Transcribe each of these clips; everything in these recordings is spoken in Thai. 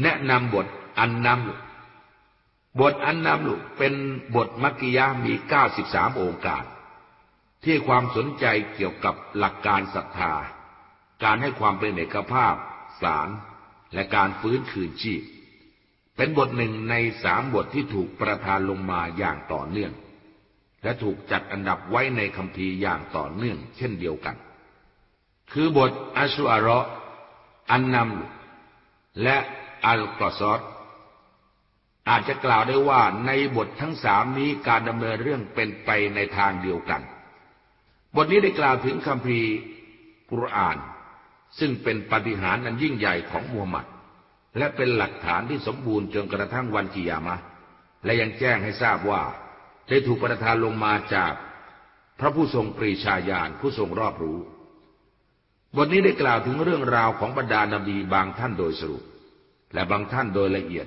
แนะนำบทอันนำลุบทอันนำลุเป็นบทมักกิยามี93องค์การ ที่ความสนใจเกี่ยวกับหลักการศรัทธา การให้ความเป็นเอกภาพ สาร และการฟื้นคืนชีพ เป็นบทหนึ่งในสามบทที่ถูกประทานลงมาอย่างต่อเนื่อง และถูกจัดอันดับไว้ในคัมภีร์อย่างต่อเนื่อง เช่นเดียวกัน คือบทอัชุอาระอันนำและ อัลกอซอดอาจจะกล่าวได้ว่าในบททั้งสามนี้การดำเนินเรื่องเป็นไปในทางเดียวกัน บทนี้ได้กล่าวถึงคำพีกุรอาน ซึ่งเป็นปฏิหารอันยิ่งใหญ่ของมูฮัมหมัด และเป็นหลักฐานที่สมบูรณ์จนกระทั่งวันกิยามะ และยังแจ้งให้ทราบว่า ได้ถูกประทานลงมาจากพระผู้ทรงปรีชาญาณผู้ทรงรอบรู้ บทนี้ได้กล่าวถึงเรื่องราวของบรรดานาบีบางท่านโดยสรุป และบางท่านโดยละเอียด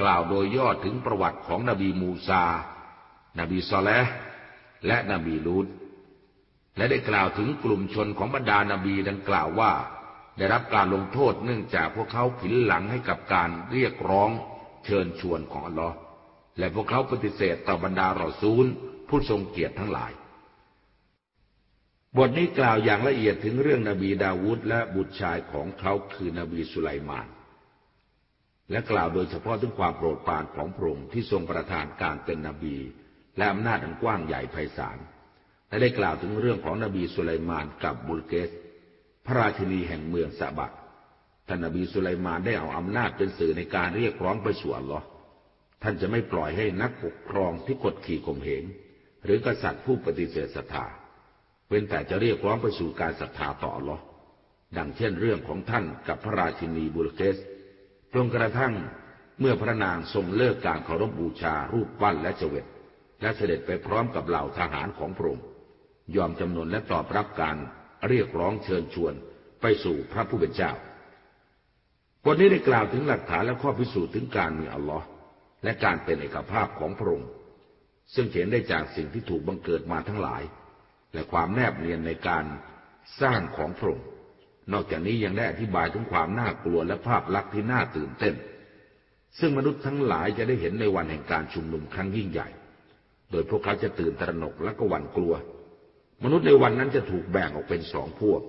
กล่าวโดยย่อถึงประวัติของนบีมูซา นบีซอเลและนบีลูดและได้กล่าวถึงกลุ่มชนของบรรดานาบีดังกล่าวว่า ได้รับการลงโทษเนื่องจากพวกเขาผินหลังให้กับการเรียกร้องเชิญชวนของอัลลอฮ์และพวกเขาปฏิเสธต่อบรรดารอซูล ผู้ทรงเกียรติทั้งหลาย บทนี้กล่าวอย่างละเอียดถึงเรื่องนบีดาวูดและบุตรชายของเขาคือนบีสุไลมาน และกล่าวโดยเฉพาะถึงความโปรดปรานของพระองค์ที่ทรงประทานการเป็นนบี และอำนาจอันกว้างใหญ่ไพศาล และได้กล่าวถึงเรื่องของนบีสุไลมานกับบุลเกส พระราชินีแห่งเมืองสะบักท่านนบีสุไลมานได้เอาอำนาจเป็นสื่อในการเรียกร้องไปสู่อัลลอฮ์ท่านจะไม่ปล่อยให้นักปกครองที่กดขี่ข่มเหงหรือกษัตริย์ผู้ปฏิเสธศรัทธาเว้นแต่จะเรียกร้องไปสู่การศรัทธาต่ออัลลอฮ์ดังเช่นเรื่องของท่านกับพระราชินีบุลเกส จนกระทั่งเมื่อพระนางทรงเลิกการเคารพบบูชารูปปั้นและเจวิตและเสด็จไปพร้อมกับเหล่าทหารของพระองค์ยอมจำนวนและตอบรับการเรียกร้องเชิญชวนไปสู่พระผู้เป็นเจ้าบทนี้ได้กล่าวถึงหลักฐานและข้อพิสูจน์ถึงการมีอัลลอฮ์และการเป็นเอกภาพของพระองค์ซึ่งเห็นได้จากสิ่งที่ถูกบังเกิดมาทั้งหลาย และความแนบเนียนในการสร้างของพระองค์ นอกจากนี้ยังได้อธิบายถึงความน่ากลัวและภาพลักษณ์ที่น่าตื่นเต้น ซึ่งมนุษย์ทั้งหลายจะได้เห็นในวันแห่งการชุมนุมครั้งยิ่งใหญ่ โดยพวกเขาจะตื่นตระหนกและก็หวั่นกลัว มนุษย์ในวันนั้นจะถูกแบ่งออกเป็นสองพวก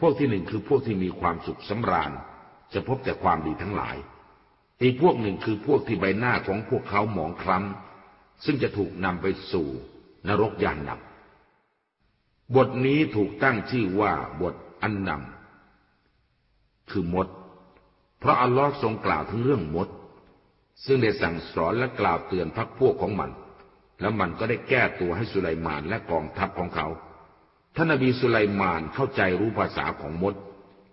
พวกที่หนึ่งคือพวกที่มีความสุขสำราญ จะพบแต่ความดีทั้งหลาย อีกพวกหนึ่งคือพวกที่ใบหน้าของพวกเขาหมองคล้ำซึ่งจะถูกนำไปสู่นรกยานหนักบทนี้ถูกตั้งชื่อว่าบท อันนำคือมด เพราะอัลลอฮ์ทรงกล่าวถึงเรื่องมด ซึ่งได้สั่งสอนและกล่าวเตือนพักพวกของมัน แล้วมันก็ได้แก้ตัวให้สุไลมานและกองทัพของเขา ท่านนบีสุไลมานเข้าใจรู้ภาษาของมด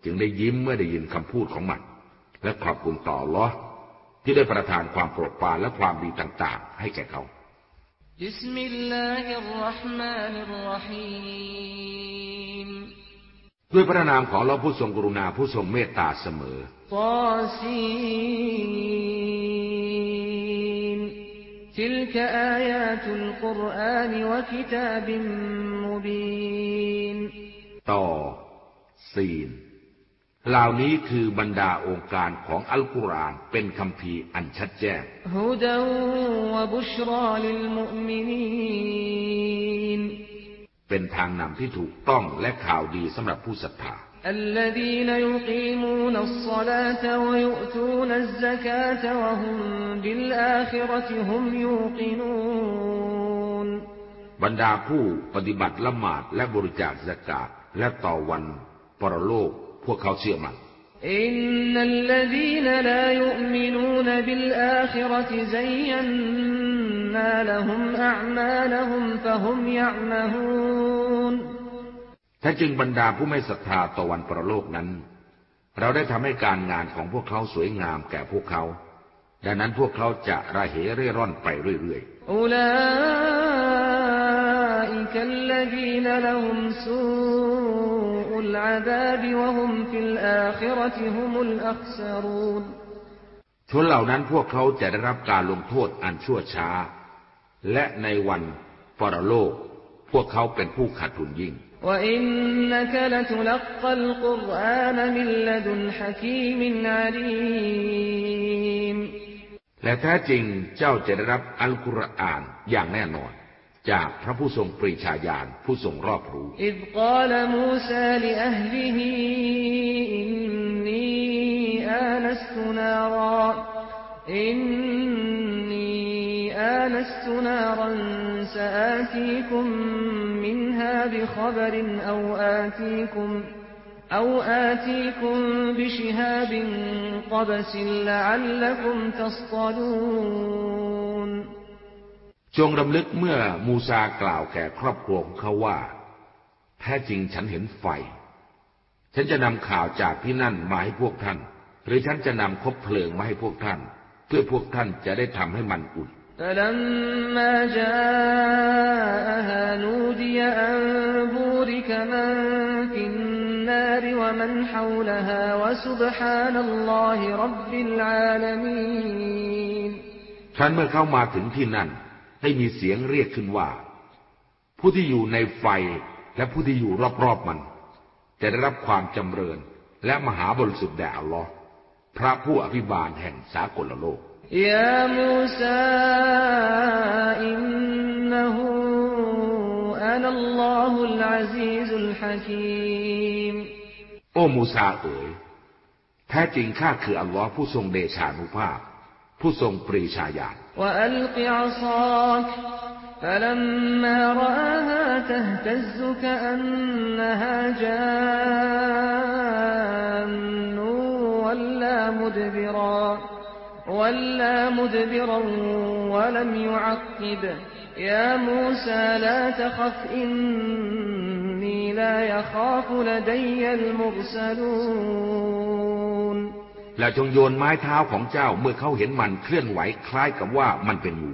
จึงได้ยิ้มเมื่อได้ยินคำพูดของมัน และขอบคุณต่อลอที่ได้ประทานความโปรดปรานและความดีต่างๆ ให้แก่เขาบิสมิล ด้วยพระนามของเราผู้ทรงกรุณาผู้ทรงเมตตาเสมอต่อซีนเหล่านี้คือบรรดาองค์การของอัลกุรอานเป็นคำพีอันชัดแจ้ง เป็นทางนำที่ถูกต้องและข่าวดีสำหรับผู้ศรัทธาบรรดาผู้ปฏิบัติละหมาดและบริจาคสกาดและต่อวันปรโลกพวกเขาเชื่อมัน อินนัลลดีนลายุมินูนบิลอาคิรติซัยยันนาลหุมอัมาลหุมฟะฮุมยะมะฮูนถ้าจึงบรรดาผู้ไม่ศรัทธาต่อวันประโลกนั้น เราได้ทำให้การงานของพวกเขาสวยงามแก่พวกเขา ดังนั้นพวกเขาจะระเหเร่ร่อนไปเรื่อยๆ العذاب وهم في الآخرة هم الأخسرون ชนเหล่านั้นพวกเขาจะได้รับการลงโทษอันชั่วช้า และในวันปรโลก พวกเขาเป็นผู้ขาดทุนยิ่ง وإنك لتلقى القرآن من لدن حكيم عليم และแท้จริงเจ้าจะได้รับอัลกุรอานอย่างแน่นอน จากพระผู้ทรงปรีชาญาณผู้ทรงรอบรู้ إذ قال موسى لأهله إني آنست نارا إني آنست نارا سآتيكم منها بخبر أو آتيكم أو آتيكم بشهاب قبس لعلكم تصطلون จงรำลึกเมื่อมูซากล่าวแก่ครอบครัวของเขาว่า แท้จริงฉันเห็นไฟ ฉันจะนำข่าวจากที่นั่นมาให้พวกท่าน หรือฉันจะนำคบเพลิงมาให้พวกท่าน เพื่อพวกท่านจะได้ทำให้มันอุ่น فلما جاءها نودي أن بورك من في النار ومن حولها وسبحان الله رب العالمين ครั้นเมื่อเข้ามาถึงที่นั่น ได้มีเสียงเรียกขึ้นว่า ผู้ที่อยู่ในไฟและผู้ที่อยู่รอบๆมัน จะได้รับความจำเริญและมหาบริสุทธิ์แด่อัลลอฮ์พระผู้อภิบาลแห่งสากลโลกยามูซาอินนหูอานัลลอฮุลอาซีซุลฮะคีมโอ้มูซาเอ๋ยแท้จริงข้าคืออัลลอฮ์ผู้ทรงเดชานุภาพ ผู้ทรงปรีชาญาณ แล้วจงโยนไม้เท้าของเจ้าเมื่อเขาเห็นมันเคลื่อนไหวคล้ายกับว่ามันเป็นงู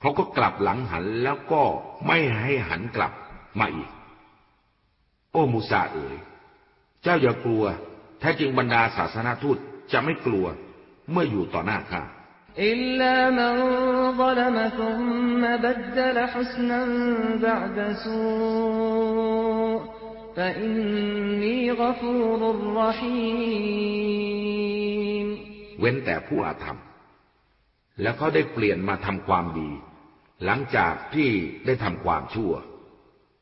เขาก็กลับหลังหันแล้วก็ไม่ให้หันกลับมาอีก โอ้มูซาเอ๋ย เจ้าอย่ากลัวแท้จริงบรรดาศาสนาทูตจะไม่กลัวเมื่ออยู่ต่อหน้าข้าอิลลามันลมซุมบัดลฮุสนันบะดซู เว้นแต่ผู้อาธรรม แล้วเขาได้เปลี่ยนมาทำความดี หลังจากที่ได้ทำความชั่ว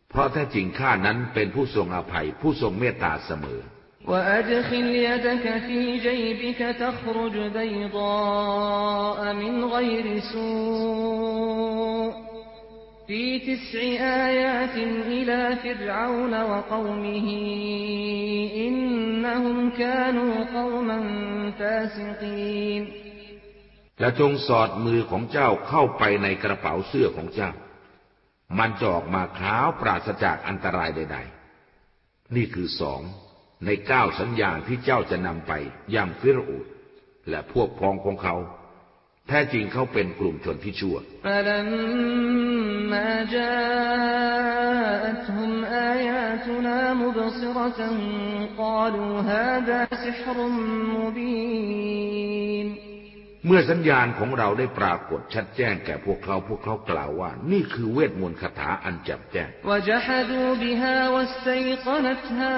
เพราะแท้จริงข้านั้นเป็นผู้ทรงอภัย ผู้ทรงเมตตาเสมอ وأدخل يدك في جيبك تخرج بيضاء من غير سوء في تسع آيات إلى فرعون وقومه إنهم كانوا قوما فاسقين และจงสอดมือของเจ้าเข้าไปในกระเป๋าเสื้อของเจ้า มันจะออกมาขาวปราศจากอันตรายใด ๆ นี่คือสองในเก้าสัญญาณที่เจ้าจะนำไปยังฟิรอูดและพวกพ้องของเขา แท้จริงเขาเป็นกลุ่มชนที่ชั่ว فلما جاءتهم آياتنا مبصرة قالوا هذا سحر مبين เมื่อสัญญาณของเราได้ปรากฏชัดแจ้งแก่พวกเขาพวกเขากล่าวว่า นี่คือเวทมนต์คาถาอันแจ่มแจ้ง وجحدوا بها واستيقنتها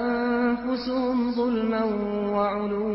أنفسهم ظلما وعلوا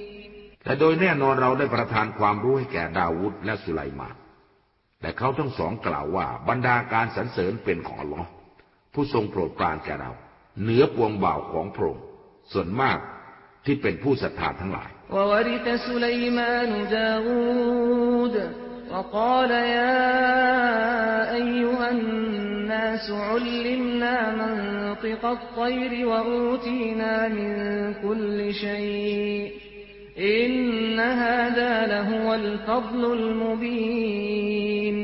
وسليمان علما وقال الحمد لله الذي فضلنا على كثير من عباده المؤمنين แต่โดยแน่นอนเราได้ประทานความรู้ให้แก่ดาวุธและสุไลมานแต่เขาทั้งสองกล่าวว่าบรรดาการสรรเสริญเป็นของอัลลอฮ์ผู้ทรงโปรดปรานแก่เราเหนือปวงบ่าวของพระองค์ส่วนมากที่เป็นผู้ศรัทธาทั้งหลาย وورث سليمان داود وقال يا أيها الناس علمنا منطق الطير وأوتينا من كل شيء إن هذا لهو الفضل المبين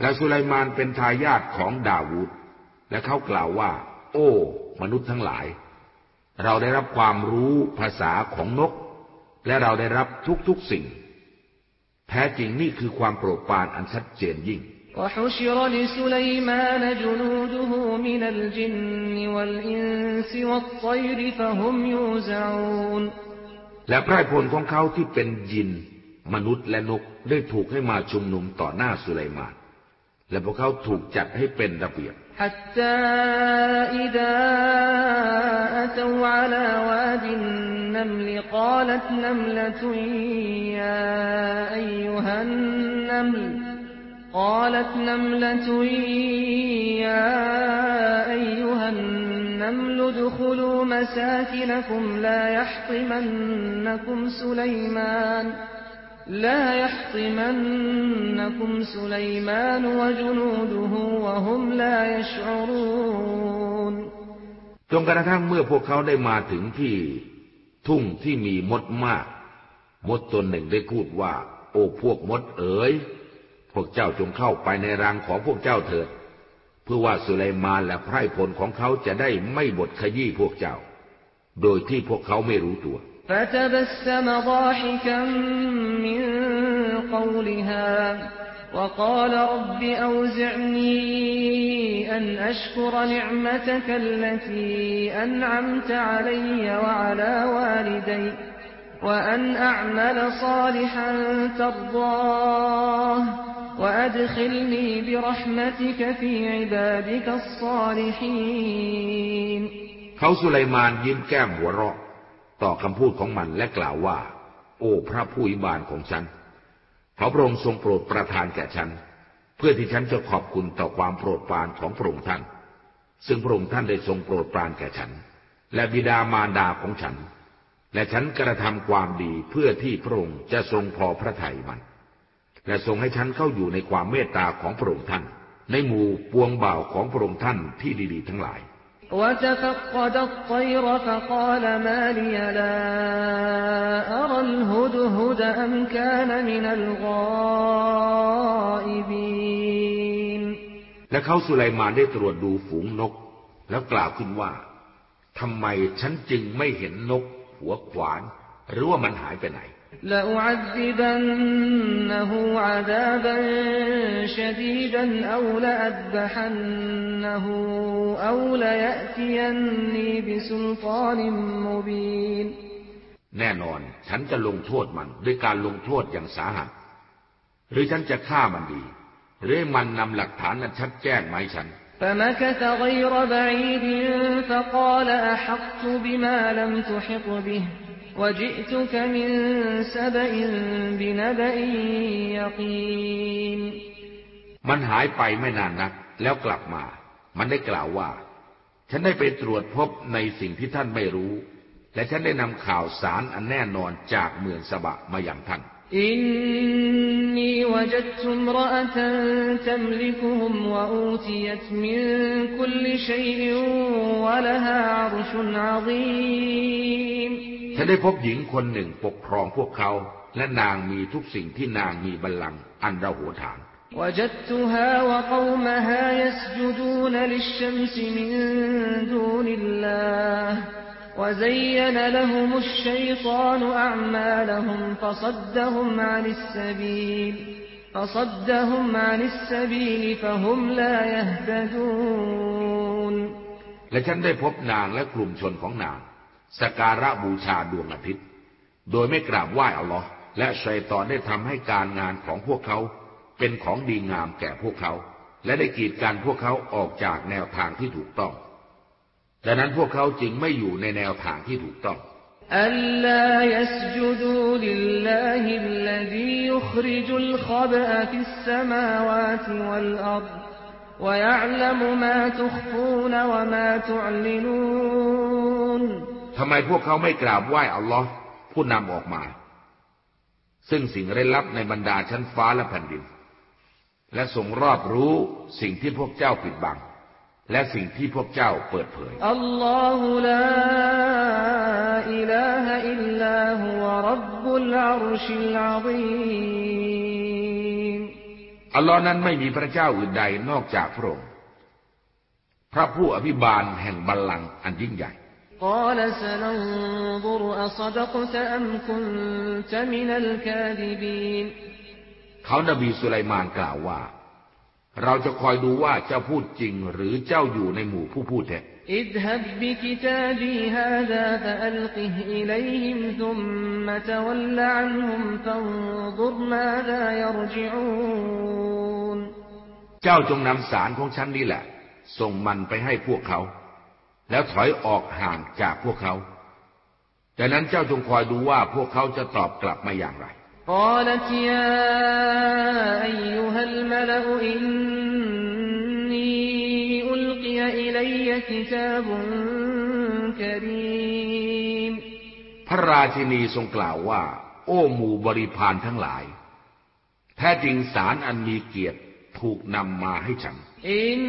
และสุไลมานเป็นทายาทของดาวูด และเขากล่าวว่า โอ้ มนุษย์ทั้งหลาย เราได้รับความรู้ภาษาของนก และเราได้รับทุกๆสิ่ง แท้จริงนี่คือความโปรดปรานอันชัดเจนยิ่ง وحشر لسليمان جنوده من الجن والإنس والطير فهم يوزعون และพระพลของเขาที่เป็นยิน มนุษย์และนกได้ถูกให้มาชุมนุมต่อหน้าสุไลมาน และพวกเขาถูกจัดให้เป็นระเบียบ حتى إذا أتوا على واد النمل قالت نملة يا أيها النمل قالت نملة يا أيها النمل ادخلوا مساكنكم لا يحطمنكم سليمان لا يحطمنكم سليمان وجنوده وهم لا يشعرون จนกระทั่งเมื่อพวกเขาได้มาถึงที่ทุ่งที่มีมดมาก มดตนหนึ่งได้พูดว่า โอ้พวกมดเอ๋ย พวกเจ้าจงเข้าไปในรังของพวกเจ้าเถิด เ พื่อว่าสุไลมานและไพร่พลของเขาจะได้ไม่บดขยี้พวกเจ้า โดยที่พวกเขาไม่รู้ตัว فتبسم ضاحكا من قولها وقال رب أوزعني أن أشكر نعمتك التي أنعمت علي وعلى والدي وأن أعمل صالحا ترضاه وأدخلني برحمتك في عبادك الصالحين เขาสุไลมานยิ้มแก้มหัวเราะ ต่อคำพูดของมันและกล่าวว่า โอ้พระผู้อิบานของฉันขอพระองค์ทรงโปรดประทานแก่ฉัน เพื่อที่ฉันจะขอบคุณต่อความโปรดปรานของพระองค์ท่าน ซึ่งพระองค์ท่านได้ทรงโปรดปรานแก่ฉัน และบิดามารดาของฉัน และฉันกระทำความดีเพื่อที่พระองค์จะทรงพอพระทัยมัน และทรงให้ฉันเข้าอยู่ในความเมตตาของพระองค์ท่าน ในหมู่ปวงบ่าวของพระองค์ท่านที่ดีๆทั้งหลาย وتفقد الطير فقال ما لي لا أرى الهدهد أم كان من الغائبين และเขาสุไลมานได้ตรวจดูฝูงนก แล้วกล่าวขึ้นว่าทำไมฉันจึงไม่เห็นนก หัวขวาน หรือว่ามันหายไปไหน لأعذبنه عذابا شديدا أو لأذبحنه أو ليأتيني بسلطان مبين แน่นอนฉันจะลงโทษมันด้วยการลงโทษอย่างสาหัส หรือฉันจะฆ่ามันดี หรือให้มันนำหลักฐานนั้นชัดแจ้งมาให้ฉัน فمكث غير بعيد فقال أحقت بما لم تحط به وجئتك من سبأ بنبأ يقين มันหายไปไม่นานนัก แล้วกลับมา มันได้กล่าวว่า ฉันได้ไปตรวจพบในสิ่งที่ท่านไม่รู้ และฉันได้นำข่าวสารอันแน่นอนจากเมืองสบะมาอย่างท่าน إني وجدت امرأة تملكهم وأوتيت من كل شيء ولها عرش عظيم ฉันได้พบหญิงคนหนึ่งปกครองพวกเขา และนางมีทุกสิ่งที่นางมีบัลลังก์อันระโหฐาน وجدتها وقومها يسجدون للشمس من دون الله وزين لهم الشيطان أعمالهم فصدهم عن السبيل فصدهم عن السبيل فهم لا يهتدون และฉันได้พบนางและกลุ่มชนของนาง สกการะบูชาดวงอาทิตย์ โดยไม่กราบไหว้อัลลอฮ์และชัยตอนได้ทำให้การงานของพวกเขา เป็นของดีงามแก่พวกเขา และได้กีดกันพวกเขาออกจากแนวทางที่ถูกต้อง ดังนั้นพวกเขาจึงไม่อยู่ในแนวทางที่ถูกต้อง ألا يسجدوا لله الذي يخرج الخبأ في السماوات والأرض ويعلم ما تخفون وما تعلنون ทำไมพวกเขาไม่กราบไหว้อัลลอฮ์ผู้นำออกมา ซึ่งสิ่งเร้นลับในบรรดาชั้นฟ้าและแผ่นดิน และทรงรอบรู้สิ่งที่พวกเจ้าปิดบัง และสิ่งที่พวกเจ้าเปิดเผยอัลลอฮุลาอิลาฮอิลลาฮุวะรับบุลอารุชิลอาซีมอัลลอฮ์นั้นไม่มีพระเจ้าอื่นใดนอกจากพระองค์พระผู้อภิบาลแห่งบัลลังก์อันยิ่งใหญ่ قال سننظر أصدقت أم كنت من الكاذبين เขานบีสุไลมานกล่าวว่า เราจะคอยดูว่าเจ้าพูดจริง หรือเจ้าอยู่ในหมู่ผู้พูดเท็จ اذهب بكتابي هذا فألقه إليهم ثم تول عنهم فانظر ماذا يرجعون เจ้าจงนำสารของฉันนี่แหละ ส่งมันไปให้พวกเขา แล้วถอยออกห่างจากพวกเขาดังนั้นเจ้าจงคอยดูว่าพวกเขาจะตอบกลับมาอย่างไร قالت يا أيها الملأ إني ألقي إلي บุนคาริมพระราชินีทรงกล่าวว่า โอ้หมู่บริพานทั้งหลาย แท้จริงสารอันมีเกียรติถูกนำมาให้ฉัน อิน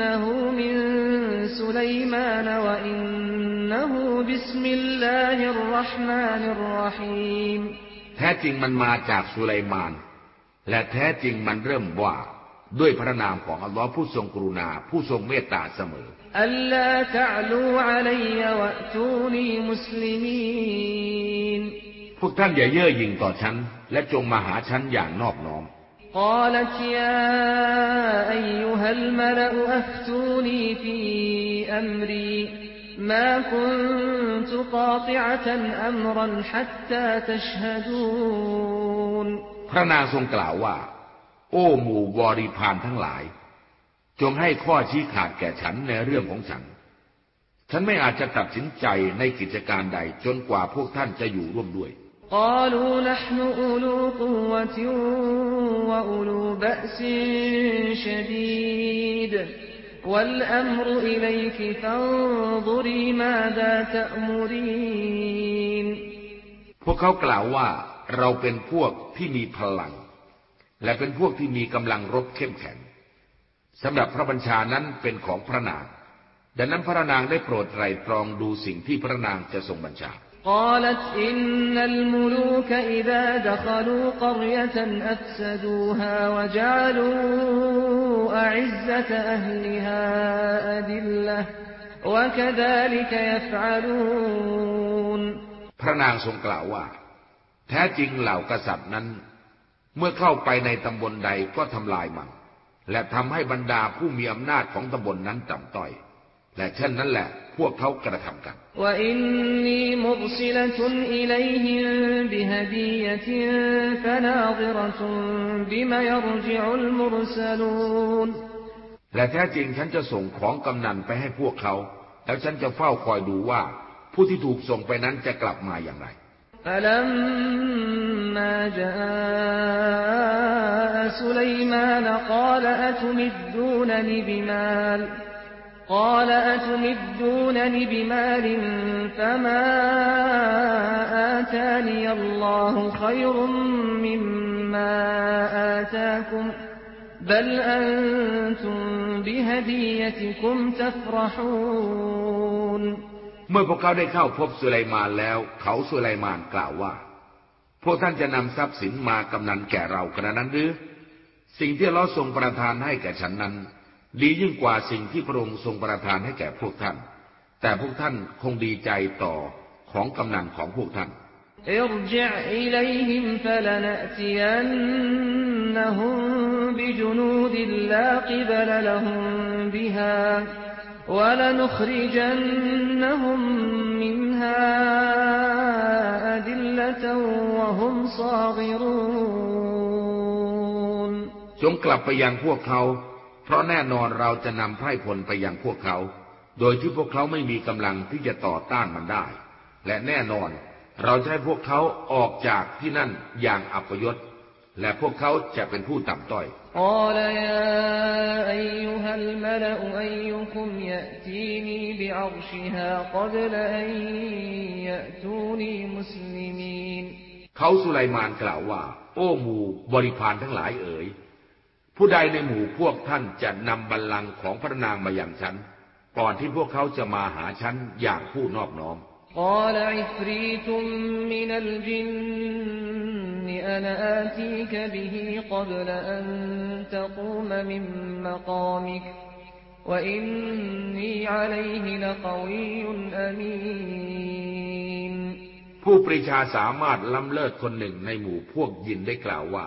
นะฮูมินสุลัยมานวะอินนะฮูบิสมิลลแท้จริงมันมาจากสุไลมาน และแท้จริงมันเริ่มว่า ด้วยพระนามของอัลลอฮ์ผู้ทรงกรุณาผู้ทรงเมตตาเสมออัลลาตะลูอะลัยวะตูนีมุสลิมีนพวกท่านอย่าเย่อหยิ่งต่อฉัน และจงมาหาฉันอย่างนอบน้อม قالت يا أيها الملأ أفتوني في أمري ما كنت قاطعة أمرا حتى تشهدون พระนางทรงกล่าวว่า โอ้หมู่บริพารทั้งหลาย จงให้ข้อชี้ขาดแก่ฉันในเรื่องของฉัน ฉันไม่อาจจะตัดสินใจในกิจการใดจนกว่าพวกท่านจะอยู่ร่วมด้วย قالوا نحن أولو قوة وأولو بأس شديد والأمر إليك فانظري ماذا تأمرين พวกเขากล่าวว่าเราเป็นพวกที่มีพลัง และเป็นพวกที่มีกำลังรบเข้มแข็งสำหรับพระบัญชานั้นเป็นของพระนางดังนั้นพระนางได้โปรดไตรตรองดูสิ่งที่พระนางจะทรงบัญชา قالت إن الملوك إذا دخلوا قرية أفسدوها وجعلوا أعزة أهلها أذلة وكذلك يفعلون พระนางทรงกล่าวว่า แท้จริงเหล่ากษัตริย์นั้น เมื่อเข้าไปในตำบลใดก็ทำลายมัน และทำให้บรรดาผู้มีอำนาจของตำบลนนั้นต่ำต้อย และเช่นนั้นแหละ พวกเขากระทำกัน وإني مرسلة إليهم بهدية فناظرة بم يرجع المرسلون และแท้จริงฉันจะส่งของกำนันไปให้พวกเขา แล้วฉันจะเฝ้าคอยดูว่า ผู้ที่ถูกส่งไปนั้นจะกลับมาอย่างไร فلما جاء سليمان قال أتمدونني بمال قال أتمدونني بمال فما آتاني الله خير مما آتاكم بل أنتم بهديتكم تفرحون เมื่อพวกเขาได้เข้าพบสุไลมานแล้ว เขาสุไลมานกล่าวว่า พวกท่านจะนำทรัพย์สินมากำนันแก่เรากระนั้นหรือ สิ่งที่เราทรงประทานให้แก่ฉันนั้น ดียิ่งกว่าสิ่งที่พระองค์ทรงประทานให้แก่พวกท่าน แต่พวกท่านคงดีใจต่อของกำนันของพวกท่าน ارجع إليهم فلنأتينهم بجنود لا قبل لهم بها ولنخرجنهم منها أذلة وهم صاغرون จงกลับไปยังพวกเขา เพราะแน่นอนเราจะนำไพร่พลไปยังพวกเขา โดยที่พวกเขาไม่มีกำลังที่จะต่อต้านมันได้ และแน่นอนเราจะให้พวกเขาออกจากที่นั่นอย่างอัปยศ และพวกเขาจะเป็นผู้ต่ำต้อยเขาสุไลมานกล่าวว่า โอ้หมู่บริพารทั้งหลายเอ๋ย ผู้ใดในหมู่พวกท่านจะนำบัลลังก์ของพระนางมาอย่างฉัน ก่อนที่พวกเขาจะมาหาฉันอย่างผู้นอกน้อมผู้ปริชาสามารถล้ำเลิศคนหนึ่งในหมู่พวกยินได้กล่าวว่า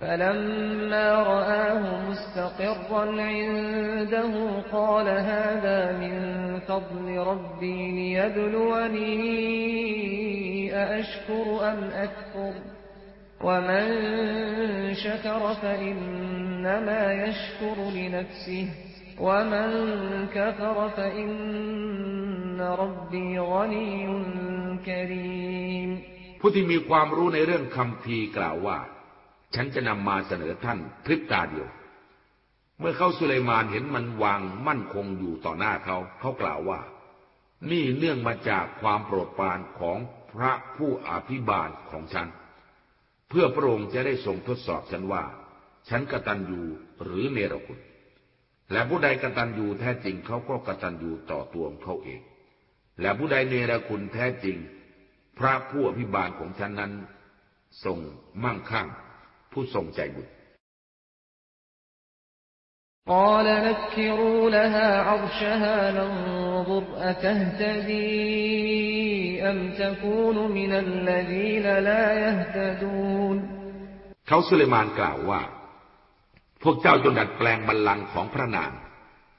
فلما رآه مستقرا عنده قال هذا من فضل ربي ليبلوني أأشكر أم أكفر ومن شكر فإنما يشكر لنفسه ومن كفر فإن ربي غني كريم ผู้ที่มีความรู้ในเรื่องคำพีร์กล่าวว่า ฉันจะนำมาเสนอท่านพริบตาเดียว เมื่อเขาสุเลมานเห็นมันวางมั่นคงอยู่ต่อหน้าเขา เขากล่าวว่า นี่เนื่องมาจากความโปรดปรานของพระผู้อภิบาลของฉัน เพื่อพระองค์จะได้ทรงทดสอบฉันว่า ฉันกตัญญูหรือเนรคุณ และผู้ใดกตัญญูแท้จริงเขาก็กตัญญูต่อตัวของเขาเอง และผู้ใดเนรคุณแท้จริง พระผู้อภิบาลของฉันนั้นทรงมั่งคั่ง ผู้ทรงใจบุญ قال نكروا لها عرشها ننظر أتهتدي أم تكون من الذين لا يهتدون เขาสุเลมานกล่าวว่า พวกเจ้าจงดัดแปลงบัลลังก์ของพระนาง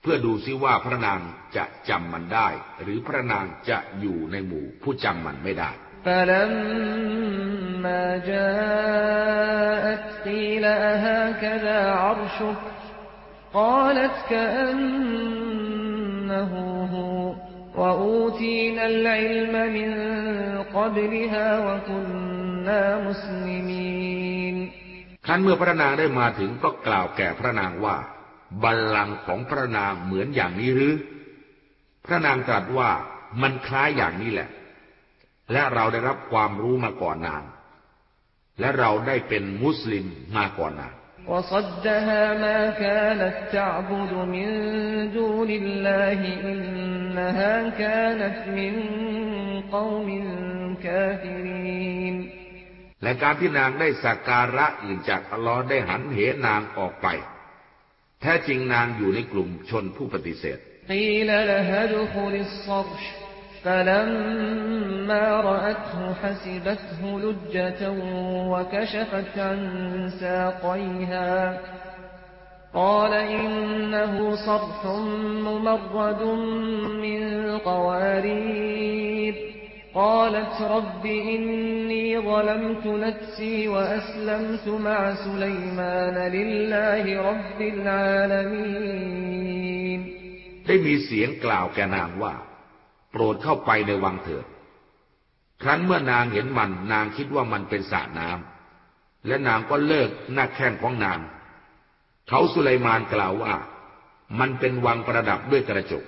เพื่อดูซิว่าพระนางจะจำมันได้ หรือพระนางจะอยู่ในหมู่ผู้จำมันไม่ได้ فلما جاءت قيل أهكذا عرشك قالت كأنه هو وأوتينا العلم من قبلها وكنا مسلمين ครั้นเมื่อพระนางได้มาถึงก็กล่าวแก่พระนางว่า บัลลังก์ของพระนางเหมือนอย่างนี้หรือ พระนางตรัสว่ามันคล้ายอย่างนี้แหละ และเราได้รับความรู้มาก่อนนาง และเราได้เป็นมุสลิมมาก่อนนาง وصدها ما كانت تعبد من دون الله إنها كانت من قوم كافرين และการที่นางได้สักการะอื่นจากอัลลอฮ์ได้หันเหนางออกไป แท้จริงนางอยู่ในกลุ่มชนผู้ปฏิเสธ قيل لها ادخل الصرح فلما رأته حسبته لجة وكشفت عن ساقيها قال إنه صرح ممرد من قوارير قالت رب إني ظلمت نفسي وأسلمت مع سليمان لله رب العالمين ได้มีเสียงกล่าวแก่นางว่า โปรดเข้าไปในวังเถิด ครั้นเมื่อนางเห็นมัน นางคิดว่ามันเป็นสระน้ำ และนางก็เลิกหน้าแข้งของนาง เขาสุไลมานกล่าวว่า มันเป็นวังประดับด้วยกระจก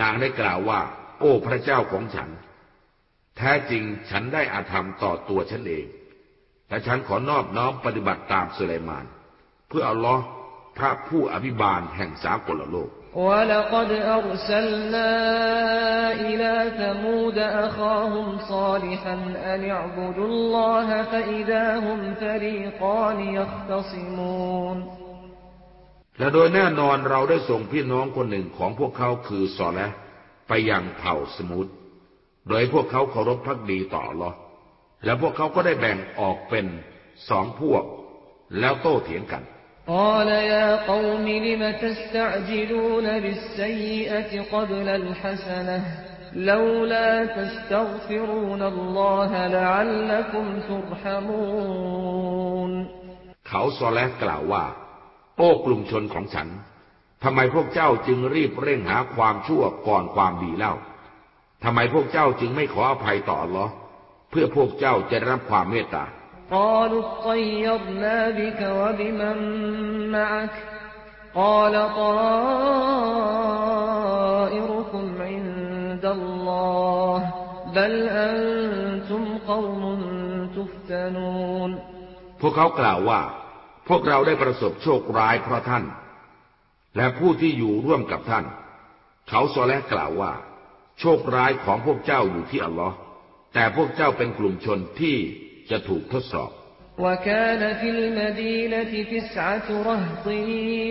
นางได้กล่าวว่า โอ้พระเจ้าของฉัน แท้จริงฉันได้อาธรรมต่อตัวฉันเอง และฉันขอนอบน้อมปฏิบัติตามสุไลมาน เพื่ออัลลอพระผู้อภิบาลแห่งสากลโลก ولقد أرسلنا إلى ثمود أخاهم صالحا أن اعبدوا الله فإذا هم فريقان يختصمون และโดยแน่นอนเราได้ส่งพี่น้องคนหนึ่งของพวกเขาคือซอและไปยังเผ่าสมุทรโดยพวกเขาเคารพพักดีต่ออัลลอฮ์และพวกเขาก็ได้แบ่งออกเป็นสองพวก แล้วโต้เถียงกัน قال يا قوم لم تستعجلون بالسيئة قبل الحسنة لولا تستغفرون الله لعلكم ترحمون เขาซอและกล่าวว่า โอ้กลุ่มชนของฉันทำไมพวกเจ้าจึงรีบเร่งหาความชั่วก่อนความดีเล่าทำไมพวกเจ้าจึงไม่ขออภัยต่ออัลลอฮ์เพื่อพวกเจ้าจะได้รับความเมตตา قالوا اطيرنا بك وبمن معك قال طائركم عند الله بل أنتم قوم تفتنون يفتنون พวกเขากล่าวว่า พวกเราได้ประสบโชคร้ายเพราะท่าน และผู้ที่อยู่ร่วมกับท่าน เขาซอและกล่าวว่า โชคร้ายของพวกเจ้าอยู่ที่อัลลอฮ์แต่พวกเจ้าเป็นกลุ่มชนที่ จะถูกทดสอบ وكان في المدينة تسعة رهط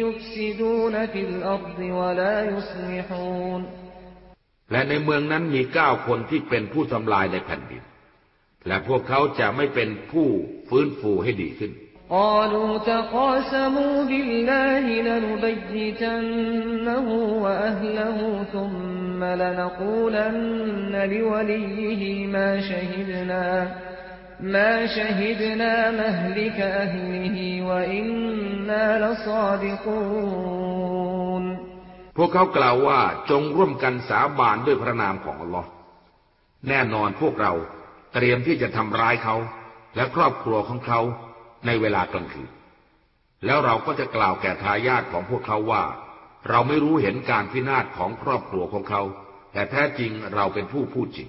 يفسدون في الأرض ولا يصلحون และในเมืองนั้นมีเก้าคนที่เป็นผู้ทำลายในแผ่นดิน และพวกเขาจะไม่เป็นผู้ฟื้นฟูให้ดีขึ้น قالوا تقاسموا بالله لنبيتنه وأهله ثم لنقولن لوليه ما شهدنا ما شهدنا مهلك أهله وإنا لصادقون พวกเขากล่าวว่าจงร่วมกันสาบานด้วยพระนามของอัลลอฮ์แน่นอนพวกเราเตรียมที่จะทำร้ายเขา และครอบครัวของเขาในเวลากลางคืน แล้วเราก็จะกล่าวแก่ทายาทของพวกเขาว่า เราไม่รู้เห็นการพินาศของครอบครัวของเขา แต่แท้จริงเราเป็นผู้พูดจริง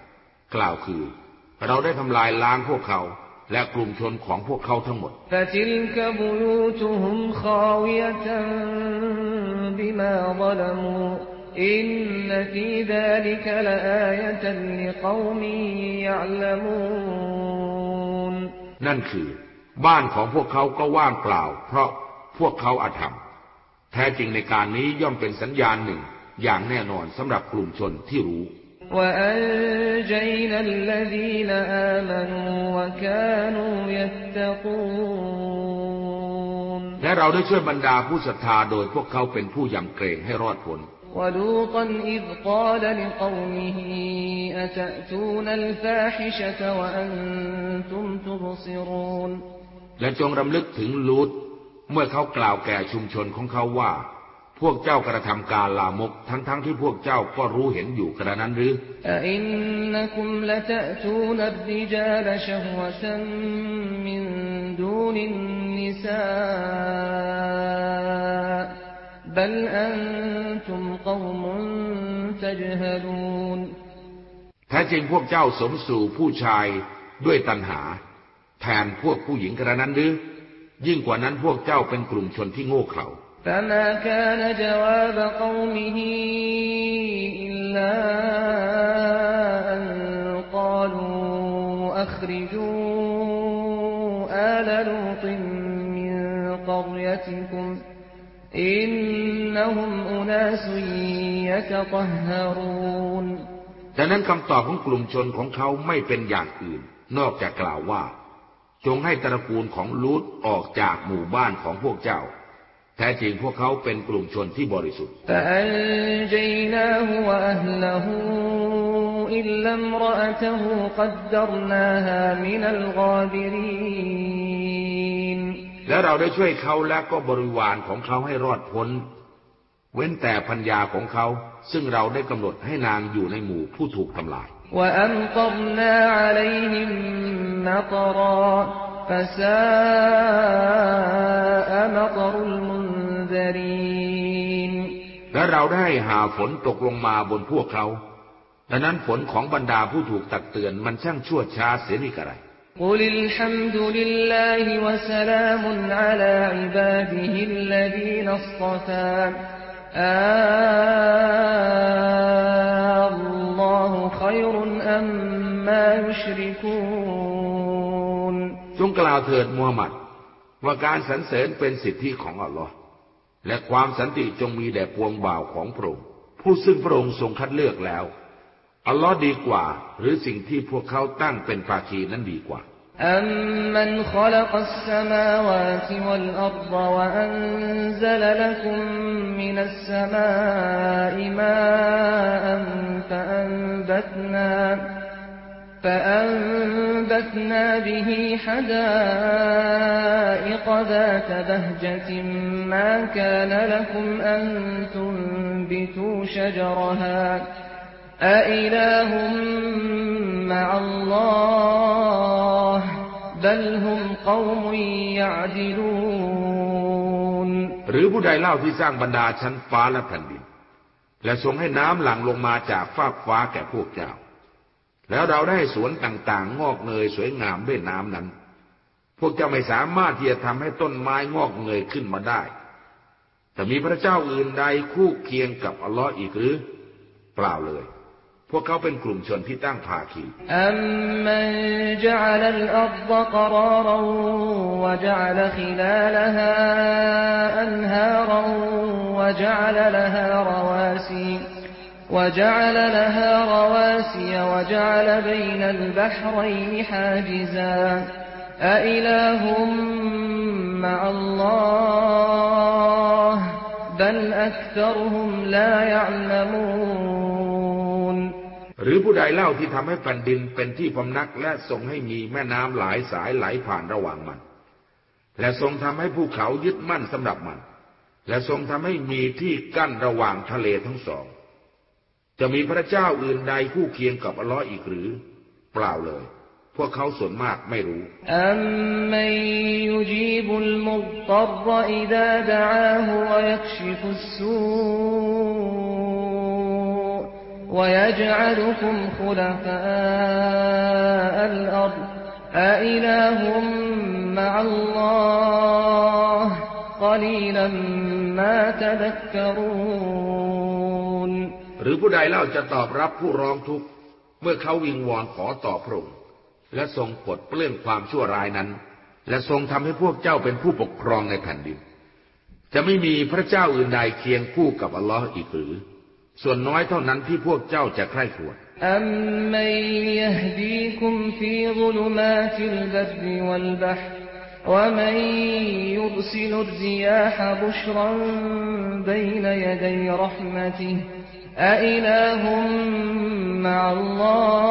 กล่าวคือ เราได้ทำลายล้างพวกเขา และกลุ่มชนของพวกเขาทั้งหมดนั่นคือ บ้านของพวกเขาก็ว่างเปล่า เพราะพวกเขาอาธรรม แท้จริงในการนี้ย่อมเป็นสัญญาณหนึ่ง อย่างแน่นอนสำหรับกลุ่มชนที่รู้ وأنجينا الذين آمنوا وكانوا يتقون และเราได้ช่วยบรรดาผู้ศรัทธาโดยพวกเขาเป็นผู้ยำเกรงให้รอดพ้น ولوطا إذ قال لقومه أتأتون الفاحشة وأنتم تبصرون และจงรำลึกถึงลูตเมื่อเขากล่าวแก่ชุมชนของเขาว่า พวกเจ้ากระทำการลามกทั้งๆทที่พวกเจ้าก็รู้เห็นอยู่กระนั้นหรือแท้จริงพวกเจ้าสมสู่ผู้ชายด้วยตัณหา แทนพวกผู้หญิงกระนั้นหรือ ยิ่งกว่านั้นพวกเจ้าเป็นกลุ่มชนที่โง่เขลา فما كان جواب قومه إلا أن قالوا أخرجوا آل لوط من قريتكم إنهم أناس يتطهرون ดังนั้นคำตอบของกลุ่มชนของเขาไม่เป็นอย่างอื่น นอกจากกล่าวว่า จงให้ตระกูลของลูตออกจากหมู่บ้านของพวกเจ้า แ ท้จริงพวกเขาเป็นกลุ่มชนที่บริสุทธิ์ فأنجيناه وأهله إلا امرأته قدرناها من الغابرين และเราได้ช่วยเขาและก็บริวารของเขาให้รอดพ้น เว้นแต่พัญญาของเขา ซึ่งเราได้กำหนดให้นางอยู่ในหมู่ผู้ถูกทำลาย وأمطرنا عليهم مطرا فساء مطر المنذرين และเราได้หาฝนตกลงมาบนพวกเขาดังนั้นฝนของบรรดาผู้ถูกตักเตือนมันช่างชั่วช้าเสียนี่กระไรจงกล่าวเถิดมูฮัมหมัดว่าการสรรเสริญเป็นสิทธิของอัลลอฮ์ และความสันติจงมีแด่ปวงบ่าวของพระองค์ผู้ซึ่งพระองค์ทรงคัดเลือกแล้ว อัลลอฮ์ดีกว่า หรือสิ่งที่พวกเขาตั้งเป็นภาคีนั้นดีกว่า أمن خلق السماوات والأرض وأنزل لكم من السماء ماء فأنبتنا فأنبتنا فأنبتنا به حدائق ذات بهجة ما كان لكم أن تنبتوا شجرها أإله مع الله بل هم قوم يعدلون หรือผู้ใดเล่าที่สร้างบรรดาชั้นฟ้าและแผ่นดิน และทรงให้น้ำหลั่งลงมาจากฟากฟ้าแก่พวกเจ้า แล้วเราได้สวนต่างๆ งอกเงยสวยงามด้วยน้ำนั้น พวกเจ้าไม่สามารถที่จะทำให้ต้นไม้งอกเงยขึ้นมาได้ แต่มีพระเจ้าอื่นใดคู่เคียงกับอัลลอฮ์อีกหรือ เปล่าเลย พวกเขาเป็นกลุ่มชนที่ตั้งภาคีอัมมันจัลลอัรดกรารวะจัลขิลาลฮาอันฮารวะจัลลฮารว وجعل لها رواسي وجعل بين البحرين حاجزا أإله مع الله بل أكثرهم لا يعلمون หรือผู้ใดเล่าที่ทำให้แผ่นดินเป็นที่พำนักและทรงให้มีแม่น้ำหลายสายไหลผ่านระหว่างมัน และทรงทำให้ภูเขายึดมั่นสำหรับมัน และทรงทำให้มีที่กั้นระหว่างทะเลทั้งสอง จะมีพระเจ้าอื่นใดคู่เคียงกับอัลลอฮ์อีกหรือ เปล่าเลย พวกเขาส่วนมากไม่รู้อัมมัยยูจีบุลมุตตรอิดาดอาฮูวยักชิฟุสูวยจัลคุมคุลฟาอัลอัรอะอิลาฮุมมะอัลลอฮ์กลีลัมมาตะดักกรูน หรือผู้ใดเล่าจะตอบรับผู้ร้องทุกข์เมื่อเขาวิงวอนขอต่อพระองค์และทรงปลดเปลื้องความชั่วร้ายนั้น และทรงทำให้พวกเจ้าเป็นผู้ปกครองในแผ่นดิน จะไม่มีพระเจ้าอื่นใดเคียงคู่กับอัลลอฮ์อีกหรือ ส่วนน้อยเท่านั้นที่พวกเจ้าจะใคร่ครวญ أمن يهديكم في ظلمات البر والبحر ومن يرسل الرياح بشرا بين يدي رحمته أإله مع الله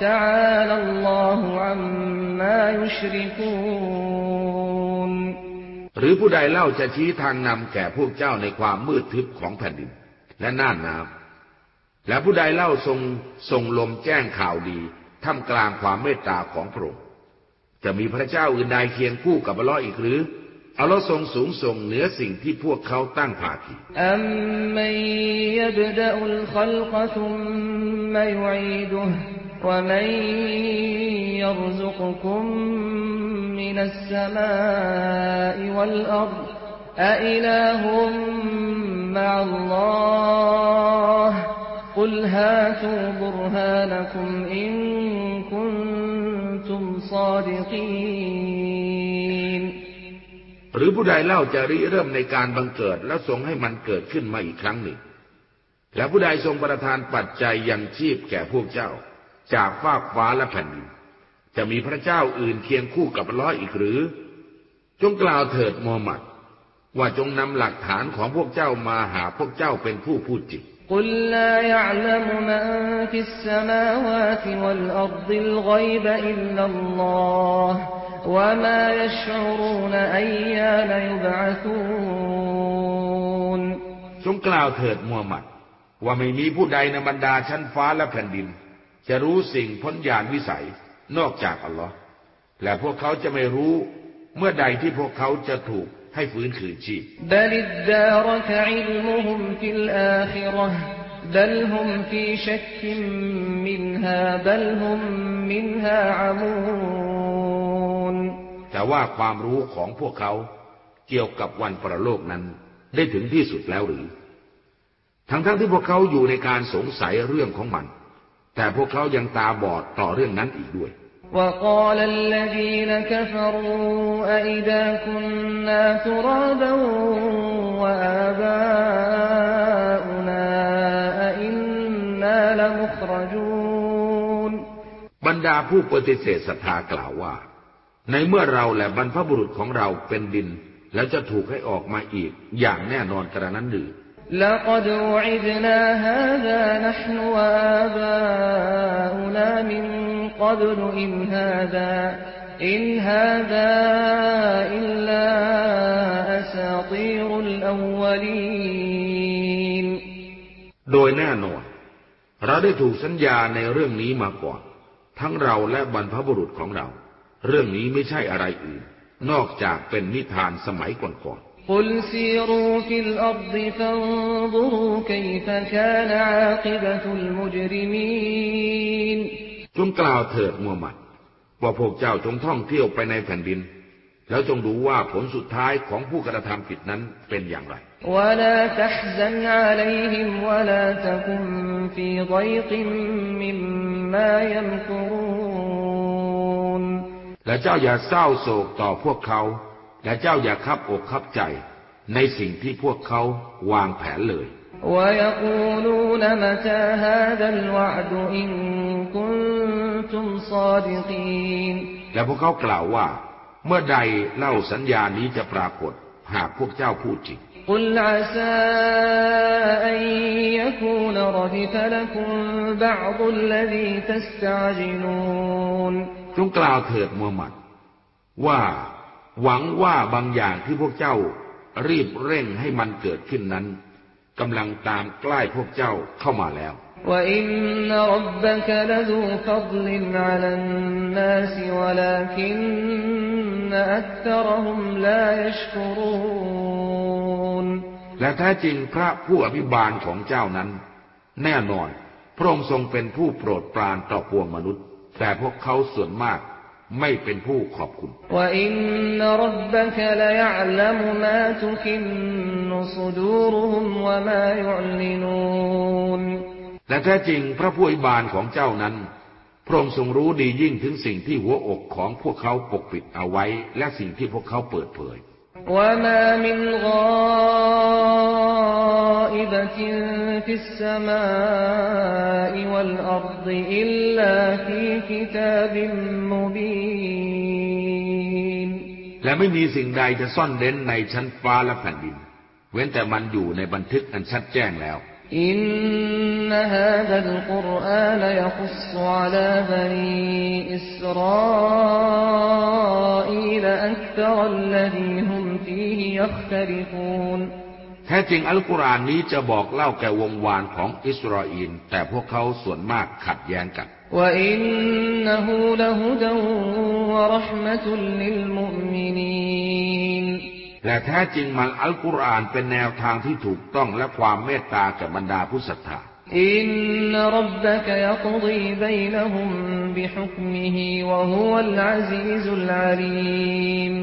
تعالى الله عما يشركون หรือผู้ใดเล่าจะชี้ทางนำแก่พวกเจ้าในความมืดทึบของแผ่นดิน และน่านน้ำและผู้ใดเล่าทรงส่งลมแจ้งข่าวดีท่ามกลางความเมตตาของพระองค์จะมีพระเจ้าอื่นใดเคียงคู่กับอัลลอฮ์อีกหรือ อัลลอฮ์ทรงสูงส่งเหนือสิ่งที่พวกเขาตั้งภาคี أمن يبدأ الخلق ثم يعيده ومن يرزقكم من السماء والأرض أإله مع الله قل هاتوا برهانكم إن كنتم صادقين หรือผู้ใดเล่าจะริเริ่มในการบังเกิด แล้วทรงให้มันเกิดขึ้นมาอีกครั้งหนึ่ง และผู้ใดทรงประทานปัจจัยยังชีพแก่พวกเจ้า จากฟากฟ้าและแผ่นดิน จะมีพระเจ้าอื่นเคียงคู่กับอัลเลอฮ์อีกหรือ จงกล่าวเถิดมูฮัมหมัด ว่าจงนำหลักฐานของพวกเจ้ามาหาพวกเจ้าเป็นผู้พูดจริง قل لا يعلم من في السماوات والأرض الغيب إلا الله وما يشعرون أيان يبعثون จงกล่าวเถิดมูฮัมหมัด ว่าไม่มีผู้ใดในบรรดาชั้นฟ้าและแผ่นดิน จะรู้สิ่งพ้นญาณวิสัยนอกจากอัลลอฮ์และพวกเขาจะไม่รู้เมื่อใดที่พวกเขาจะถูกให้ฟื้นคืนชีพ بل แต่ว่าความรู้ของพวกเขาเกี่ยวกับวันประโลกนั้น ได้ถึงที่สุดแล้วหรือ ทั้งๆทที่พวกเขาอยู่ในการสงสัยเรื่องของมัน แต่พวกเขายังตาบอดต่อเรื่องนั้นอีกด้วย وقال الذين كفروا أئذا كنا ترابا وآباؤنا أئنا لمخرجون บรรดาผู้ปฏิเสธศรัทธากล่าวว่า ในเมื่อเราและบรรพบุรุษของเราเป็นดิน แล้วจะถูกให้ออกมาอีกอย่างแน่นอนกระนั้นหรือ لقد وعدنا هذا نحن وآباؤنا من قبل إن هذا إن هذا إلا أساطير الأولين โดยแน่นอน เราได้ถูกสัญญาในเรื่องนี้มาก่อน ทั้งเราและบรรพบุรุษของเรา เรื่องนี้ไม่ใช่อะไรอื่น นอกจากเป็นนิทานสมัยก่อน قل سيروا في الأرض فانظروا كيف كان عاقبة المجرمين ๆจงกล่าวเถิดมูฮัมหมัด ว่าพวกเจ้าจงท่องเที่ยวไปในแผ่นดิน แล้วจงดูว่าผลสุดท้ายของผู้กระทำผิดนั้นเป็นอย่างไร ولا تحزن عليهم ولا تكن في ضيق مما يمكرون และเจ้าอย่าเศร้าโศกต่อพวกเขา และเจ้าอย่าคับอกคับใจ ในสิ่งที่พวกเขาวางแผนเลยและพวกเขากล่าวว่า เมื่อใดเล่าสัญญานี้จะปรากฏ หากพวกเจ้าพูดจริงกล่าวเถิด จงกล่าวเถิดมูฮัมหมัด ว่า หวังว่าบางอย่างที่พวกเจ้ารีบเร่งให้มันเกิดขึ้นนั้นกำลังตามใกล้พวกเจ้าเข้ามาแล้วและแท้จริงพระผู้อภิบาลของเจ้านั้น แน่นอน พระองค์ทรงเป็นผู้โปรดปรานต่อพวงมนุษย์ แต่พวกเขาส่วนมากไม่เป็นผู้ขอบคุณ وإن ربك ليعلم ما تكن صدورهم وما يعلنون และแท้จริงพระผู้อภิบาลของเจ้านั้น พระองค์ทรงรู้ดียิ่งถึงสิ่งที่หัวอกของพวกเขาปกปิดเอาไว้ และสิ่งที่พวกเขาเปิดเผย وما من غائبة في السماء والأرض إلا في كتاب مبين และไม่มีสิ่งใดจะซ่อนเร้นในชั้นฟ้าและแผ่นดิน เว้นแต่มันอยู่ในบันทึกอันชัดแจ้งแล้ว إن هذا القرآن يقص على بني إسرائيل أكثر الذي هم فيه يختلفون แท้จริงอัลกุรอานนี้จะบอกเล่าแก่วงวานของอิสราเอลแต่พวกเขาส่วนมากขัดแย้งกันวอินนหูละฮูดะวะรห์มะตุลลิลมุมินีนและแท้จริงมันอัลกุรอานเป็นแนวทางที่ถูกต้องและความเมตตาแก่บรรดาผู้ศรัทธาอินนรับบะกยักดีบัยนฮุมบิฮุกมิฮิวะฮุวัลอาซีซุลอาลีม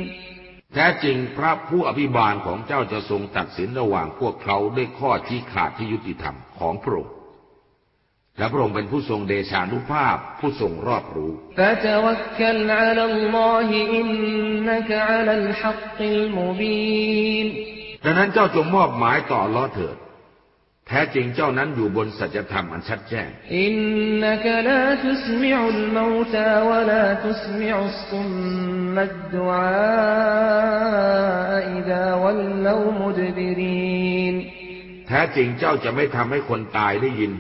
แท้จริงพระผู้อภิบาลของเจ้าจะทรงตัดสินระหว่างพวกเขาด้วยข้อที่ขาดที่ยุติธรรมของพระองค์และพระองค์เป็นผู้ทรงเดชานุภาพผู้ทรงรอบรู้ดังนั้นเจ้าจงมอบหมายต่อลอเถิด แท้จริงเจ้านั้นอยู่บนสัจธรรมอันชัดแจ้ง إنك لا تسمع الموتى ولا تسمع الصم الدعاء إذا ولوا مدبرين แท้จริงเจ้าจะไม่ทำให้คนตายได้ยิน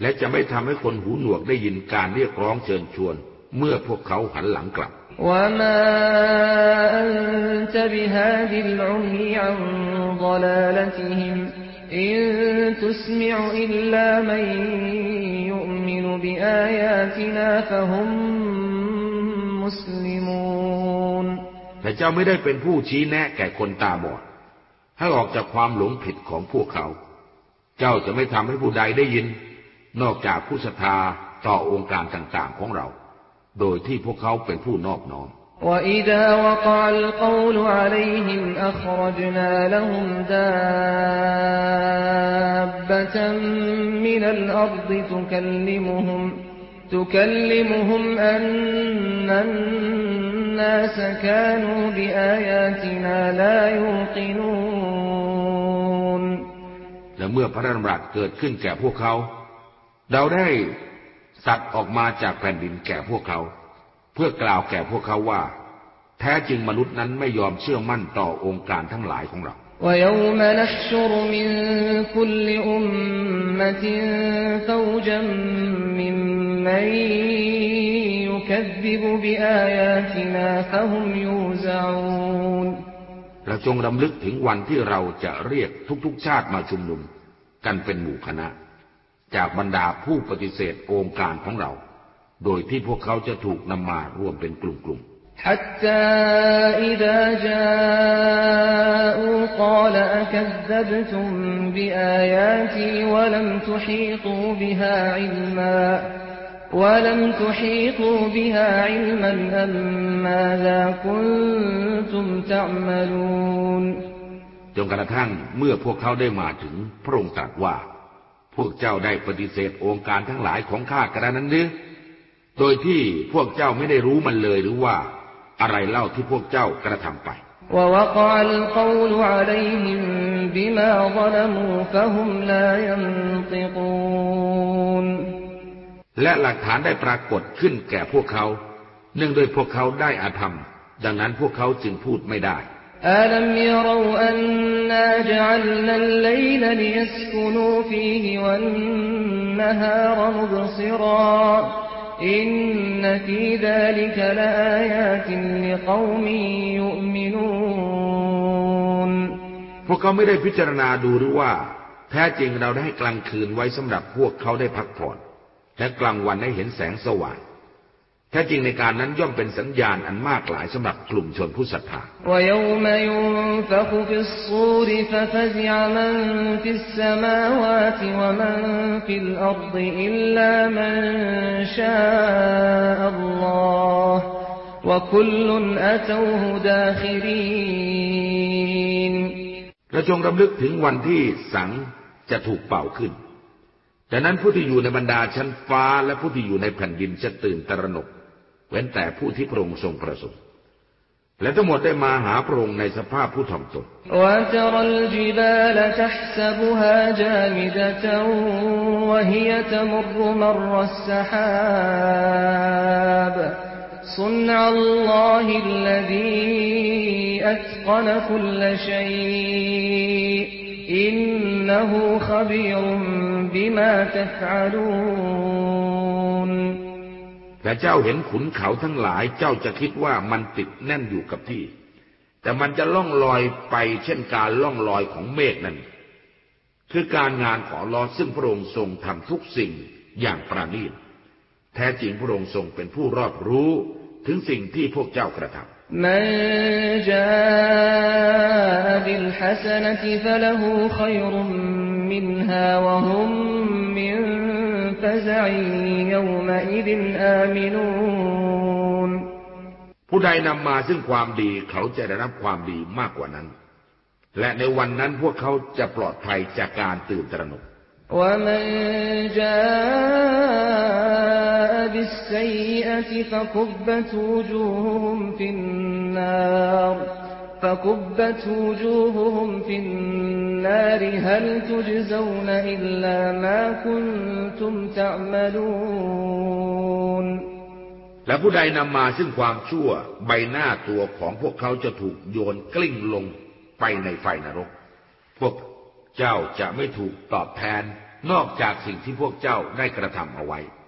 และจะไม่ทำให้คนหูหนวกได้ยินการเรียกร้องเชิญชวน เมื่อพวกเขาหันหลังกลับ وما أنت بهاد العمي عن ضلالتهم อิะแต่เจ้าไม่ได้เป็นผู้ชี้แนะแก่คนตาบอด ให้ออกจากความหลงผิดของพวกเขา เจ้าจะไม่ทำให้ผู้ใดได้ยิน นอกจากผู้ศรัทธาต่อองค์การต่างๆของเรา โดยที่พวกเขาเป็นผู้นอบน้อม وإذا وقع القول عليهم أخرجنا لهم دابة من الأرض تكلمهم تكلمهم أن الناس كانوا بآياتنا لا يوقنون และเมื่อพระดำรัสเกิดขึ้นแก่พวกเขา เราได้สัตว์ออกมาจากแผ่นดินแก่พวกเขา เพื่อกล่าวแก่พวกเขาว่า แท้จริงมนุษย์นั้นไม่ยอมเชื่อมั่นต่อองค์การทั้งหลายของเรา ويوم نحشر من كل أمة فوجا ممن يكذب بآياتنا فهم يوزعون เราจงรำลึกถึงวันที่เราจะเรียกทุกๆชาติมาชุมนุมกันเป็นหมู่คณะ จากบรรดาผู้ปฏิเสธองค์การของเรา โดยที่พวกเขาจะถูกนำมารวมเป็นกลุ่มๆ حتى إذا جاءوا قال أكذبتم بآياتي ولم تحيطوا بها علما ولم تحيطوا بها علما أم ماذا كنتم تعملون จนกระทั่งเมื่อพวกเขาได้มาถึงพระองค์ตรัสว่า พวกเจ้าได้ปฏิเสธองค์การทั้งหลายของข้ากระนั้นหรือ โดยที่พวกเจ้าไม่ได้รู้มันเลยหรือว่า อะไรเล่าที่พวกเจ้ากระทำไป และหลักฐานได้ปรากฏขึ้นแก่พวกเขา เนื่องโดยพวกเขาได้อาธรรม ดังนั้นพวกเขาจึงพูดไม่ได้ อินนฟีดาลิกะลาอายาตินลิกอมียุมินูนพวกเขาไม่ได้พิจารณาดูหรือว่า แท้จริงเราได้กลางคืนไว้สำหรับพวกเขาได้พักผ่อนและกลางวันได้เห็นแสงสว่าง แท้จริงในการนั้นย่อมเป็นสัญญาณอันมากหลายสำหรับกลุ่มชนผู้ศรัทธาและจงรำลึกถึงวันที่สังจะถูกเป่าขึ้นดังนั้นผู้ที่อยู่ในบรรดาชั้นฟ้าและผู้ที่อยู่ในแผ่นดินจะตื่นตระหนก เว้นแต่ผู้ที่พระองค์ทรงประสงค์และทั้งหมดได้มาหาพระองค์ในสภาพผู้ถ่อมตนอินนหูขบีรบิมาตฟอาลูน بما تفعلون แต่เจ้าเห็นขุนเขาทั้งหลายเจ้าจะคิดว่ามันติดแน่นอยู่กับที่ แต่มันจะล่องลอยไปเช่นการล่องลอยของเมฆนั่น คือการงานของอัลลอซึ่งพระองค์ทรงทำทุกสิ่งอย่างประณีต แท้จริงพระองค์ทรงเป็นผู้รอบรู้ถึงสิ่งที่พวกเจ้ากระทำ من جاء بالحسنة فله خير منها وهم من فزع يومئذ آمنون ผู้ใดนำมาซึ่งความดีเขาจะได้รับความดีมากกว่านั้น และในวันนั้นพวกเขาจะปลอดภัยจากการตื่นตระหนก ومن جاء بالسيئة فكبت وجوههم في النار فكبت وجوههم في النار هل تجزون إلا ما كنتم تعملون และผู้ใดนำมาซึ่งความชั่วใบหน้าตัวของพวกเขาจะถูกโยนกลิ้งลงไปในไฟนรก พวกเจ้าจะไม่ถูกตอบแทนนอกจากสิ่งที่พวกเจ้าได้กระทำเอาไว้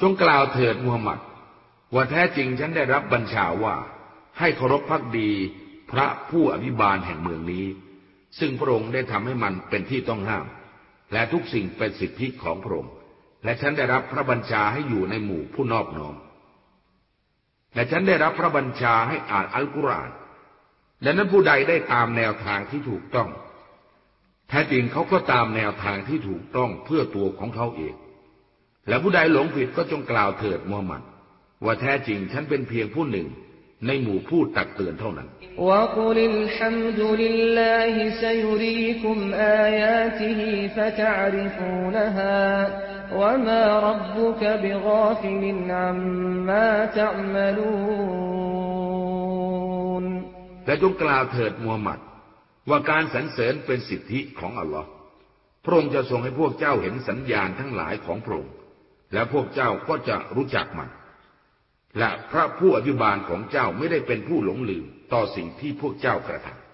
จงกล่าวเถิดมูฮัมหมัด ว่าแท้จริงฉันได้รับบัญชาว่า ให้เคารพพักดีพระผู้อภิบาลแห่งเมืองนี้ ซึ่งพระองค์ได้ทำให้มันเป็นที่ต้องห้าม และทุกสิ่งเป็นสิทธิของพระองค์ และฉันได้รับพระบัญชาให้อยู่ในหมู่ผู้นอบน้อม และฉันได้รับพระบัญชาให้อ่านอัลกุรอาน และนั้นผู้ใดได้ตามแนวทางที่ถูกต้อง แท้จริงเขาก็ตามแนวทางที่ถูกต้องเพื่อตัวของเขาเอง และผู้ใดหลงผิดก็จงกล่าวเถิดมูฮัมหมัด ว่าแท้จริงฉันเป็นเพียงผู้หนึ่ง ในหมู่ผู้ตักเตือนเท่านั้นและจงกล่าวเถิดมูฮัมหมัด ว่าการสรรเสริญเป็นสิทธิของอัลลอฮ์พระองค์จะทรงให้พวกเจ้าเห็นสัญญาณทั้งหลายของพระองค์ และพวกเจ้าก็จะรู้จักมัน และพระผู้อภิบาลของเจ้าไม่ได้เป็นผู้หลงลืมต่อสิ่งที่พวกเจ้ากระทำ